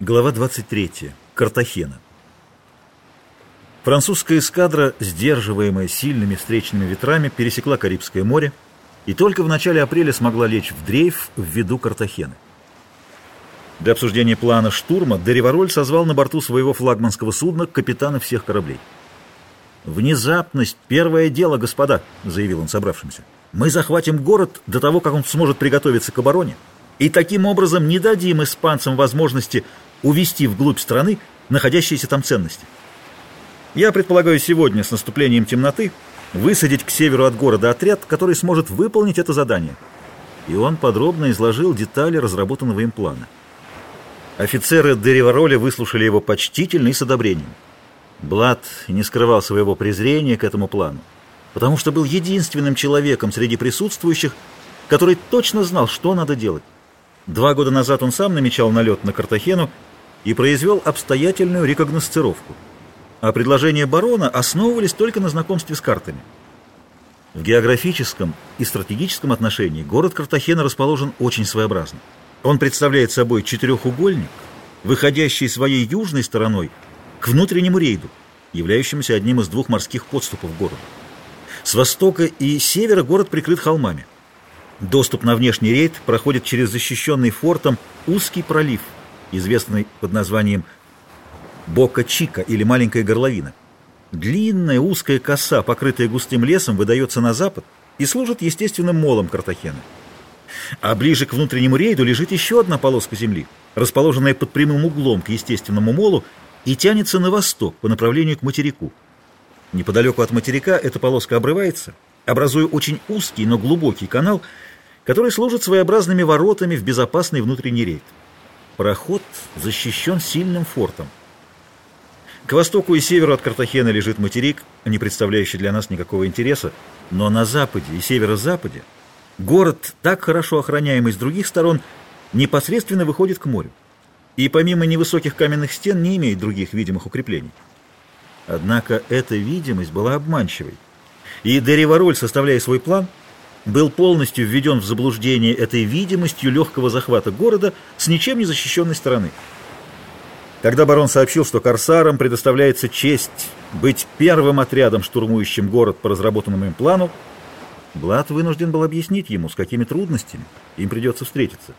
Глава 23. Картахена. Французская эскадра, сдерживаемая сильными встречными ветрами, пересекла Карибское море и только в начале апреля смогла лечь в дрейф в виду Картахены. Для обсуждения плана штурма Деривароль созвал на борту своего флагманского судна капитана всех кораблей. «Внезапность — первое дело, господа», — заявил он собравшимся. «Мы захватим город до того, как он сможет приготовиться к обороне, и таким образом не дадим испанцам возможности увести вглубь страны находящиеся там ценности. Я предполагаю сегодня с наступлением темноты высадить к северу от города отряд, который сможет выполнить это задание. И он подробно изложил детали разработанного им плана. Офицеры Деривароля выслушали его почтительно и с одобрением. Блад не скрывал своего презрения к этому плану, потому что был единственным человеком среди присутствующих, который точно знал, что надо делать. Два года назад он сам намечал налет на Картахену и произвел обстоятельную рекогносцировку. А предложения барона основывались только на знакомстве с картами. В географическом и стратегическом отношении город Картахена расположен очень своеобразно. Он представляет собой четырехугольник, выходящий своей южной стороной к внутреннему рейду, являющемуся одним из двух морских подступов к городу. С востока и севера город прикрыт холмами. Доступ на внешний рейд проходит через защищенный фортом узкий пролив – известный под названием Бока-Чика или Маленькая горловина. Длинная узкая коса, покрытая густым лесом, выдается на запад и служит естественным молом Картахена. А ближе к внутреннему рейду лежит еще одна полоска земли, расположенная под прямым углом к естественному молу и тянется на восток по направлению к материку. Неподалеку от материка эта полоска обрывается, образуя очень узкий, но глубокий канал, который служит своеобразными воротами в безопасный внутренний рейд. Проход защищен сильным фортом. К востоку и северу от Картахена лежит материк, не представляющий для нас никакого интереса, но на западе и северо-западе город, так хорошо охраняемый с других сторон, непосредственно выходит к морю и помимо невысоких каменных стен не имеет других видимых укреплений. Однако эта видимость была обманчивой, и Деривароль, составляя свой план, был полностью введен в заблуждение этой видимостью легкого захвата города с ничем не защищенной стороны. Когда барон сообщил, что корсарам предоставляется честь быть первым отрядом, штурмующим город по разработанному им плану, Блад вынужден был объяснить ему, с какими трудностями им придется встретиться.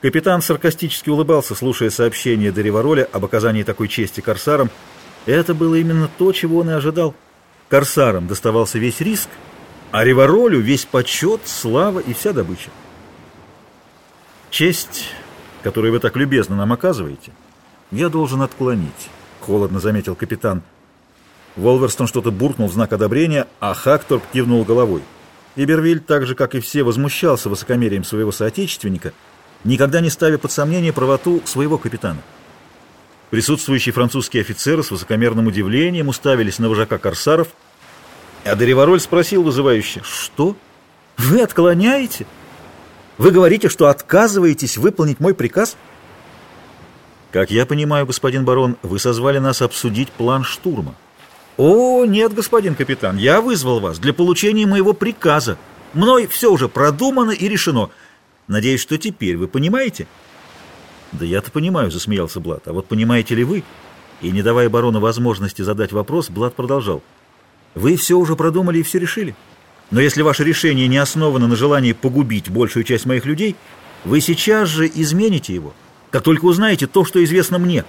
Капитан саркастически улыбался, слушая сообщение Деревороля об оказании такой чести корсарам. Это было именно то, чего он и ожидал. Корсарам доставался весь риск, а Риваролю весь почет, слава и вся добыча. Честь, которую вы так любезно нам оказываете, я должен отклонить, холодно заметил капитан. Волверстон что-то буркнул в знак одобрения, а Хакторп кивнул головой. Ибервиль, так же, как и все, возмущался высокомерием своего соотечественника, никогда не ставя под сомнение правоту своего капитана. Присутствующие французские офицеры с высокомерным удивлением уставились на вожака корсаров – а Деревороль спросил вызывающе, «Что? Вы отклоняете? Вы говорите, что отказываетесь выполнить мой приказ?» «Как я понимаю, господин барон, вы созвали нас обсудить план штурма». «О, нет, господин капитан, я вызвал вас для получения моего приказа. Мной все уже продумано и решено. Надеюсь, что теперь вы понимаете?» «Да я-то понимаю», — засмеялся Блад. «А вот понимаете ли вы?» И, не давая барону возможности задать вопрос, Блад продолжал. Вы все уже продумали и все решили. Но если ваше решение не основано на желании погубить большую часть моих людей, вы сейчас же измените его, как только узнаете то, что известно мне.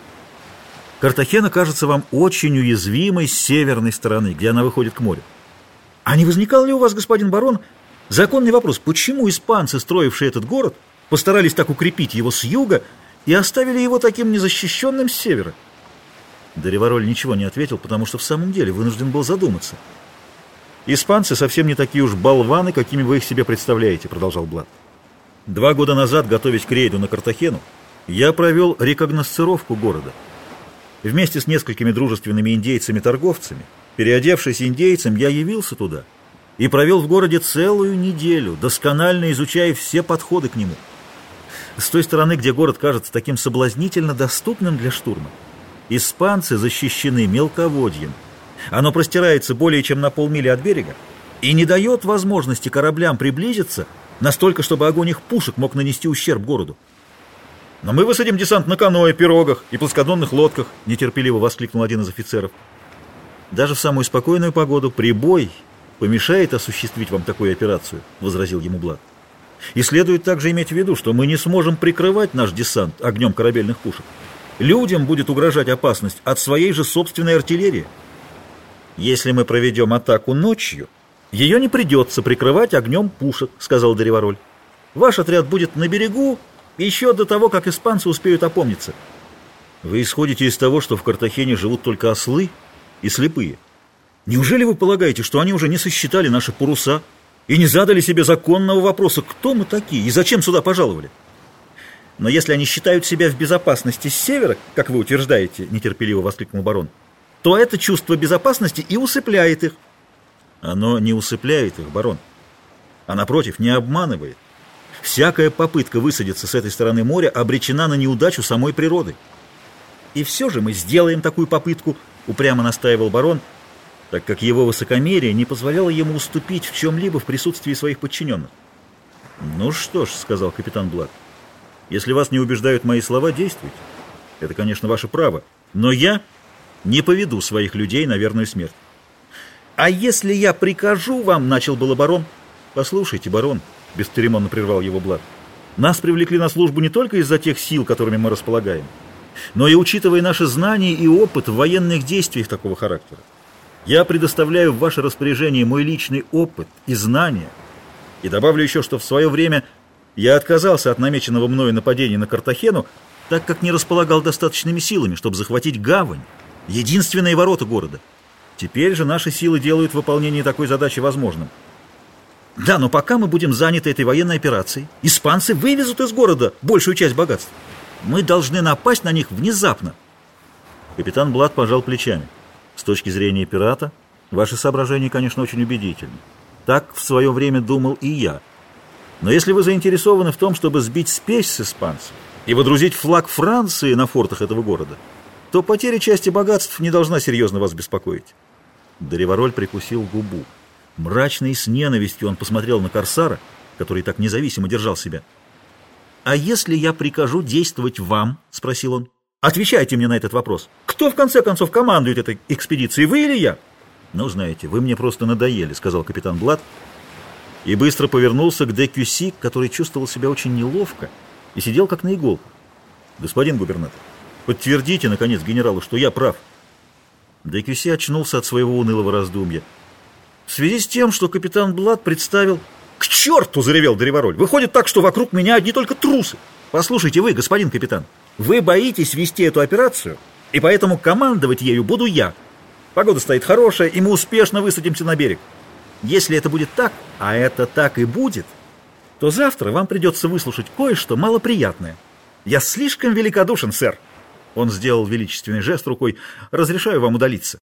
Картахена кажется вам очень уязвимой с северной стороны, где она выходит к морю. А не возникал ли у вас, господин барон, законный вопрос, почему испанцы, строившие этот город, постарались так укрепить его с юга и оставили его таким незащищенным с севера? Деревароль ничего не ответил, потому что в самом деле вынужден был задуматься. «Испанцы совсем не такие уж болваны, какими вы их себе представляете», — продолжал Блад. «Два года назад, готовясь к рейду на Картахену, я провел рекогносцировку города. Вместе с несколькими дружественными индейцами-торговцами, переодевшись индейцем, я явился туда и провел в городе целую неделю, досконально изучая все подходы к нему. С той стороны, где город кажется таким соблазнительно доступным для штурма, Испанцы защищены мелководьем. Оно простирается более чем на полмили от берега и не дает возможности кораблям приблизиться настолько, чтобы огонь их пушек мог нанести ущерб городу. Но мы высадим десант на каноэ, пирогах и плоскодонных лодках, нетерпеливо воскликнул один из офицеров. Даже в самую спокойную погоду прибой помешает осуществить вам такую операцию, возразил ему Блад. И следует также иметь в виду, что мы не сможем прикрывать наш десант огнем корабельных пушек. Людям будет угрожать опасность от своей же собственной артиллерии. Если мы проведем атаку ночью, ее не придется прикрывать огнем пушек, сказал Деревароль. Ваш отряд будет на берегу еще до того, как испанцы успеют опомниться. Вы исходите из того, что в Картахене живут только ослы и слепые. Неужели вы полагаете, что они уже не сосчитали наши паруса и не задали себе законного вопроса, кто мы такие и зачем сюда пожаловали? Но если они считают себя в безопасности с севера, как вы утверждаете, нетерпеливо воскликнул барон, то это чувство безопасности и усыпляет их. Оно не усыпляет их, барон, а напротив, не обманывает. Всякая попытка высадиться с этой стороны моря обречена на неудачу самой природы. И все же мы сделаем такую попытку, упрямо настаивал барон, так как его высокомерие не позволяло ему уступить в чем-либо в присутствии своих подчиненных. «Ну что ж», — сказал капитан Блад, — «если вас не убеждают мои слова, действуйте. Это, конечно, ваше право, но я не поведу своих людей на верную смерть». «А если я прикажу вам», — начал было барон, — «послушайте, барон», —— бесцеремонно прервал его Блад. «Нас привлекли на службу не только из-за тех сил, которыми мы располагаем, но и учитывая наши знания и опыт в военных действиях такого характера. Я предоставляю в ваше распоряжение мой личный опыт и знания, и добавлю еще, что в свое время я отказался от намеченного мною нападения на Картахену, так как не располагал достаточными силами, чтобы захватить гавань, единственные ворота города. Теперь же наши силы делают выполнение такой задачи возможным. Да, но пока мы будем заняты этой военной операцией, испанцы вывезут из города большую часть богатств. Мы должны напасть на них внезапно. Капитан Блад пожал плечами. С точки зрения пирата, ваши соображения, конечно, очень убедительны. Так в свое время думал и я. Но если вы заинтересованы в том, чтобы сбить спесь с испанцев и водрузить флаг Франции на фортах этого города, то потеря части богатств не должна серьезно вас беспокоить. Доревароль прикусил губу. Мрачно и с ненавистью он посмотрел на Корсара, который так независимо держал себя. «А если я прикажу действовать вам?» — спросил он. «Отвечайте мне на этот вопрос. Кто, в конце концов, командует этой экспедицией, вы или я?» «Ну, знаете, вы мне просто надоели», — сказал капитан Блад, и быстро повернулся к Декюси, который чувствовал себя очень неловко и сидел как на иголках. «Господин губернатор, подтвердите, наконец, генералу, что я прав». Декюси очнулся от своего унылого раздумья — в связи с тем, что капитан Блад представил... «К черту!» — заревел Древороль. «Выходит так, что вокруг меня одни только трусы. Послушайте вы, господин капитан, вы боитесь вести эту операцию, и поэтому командовать ею буду я. Погода стоит хорошая, и мы успешно высадимся на берег. Если это будет так, а это так и будет, то завтра вам придется выслушать кое-что малоприятное. Я слишком великодушен, сэр». Он сделал величественный жест рукой. «Разрешаю вам удалиться».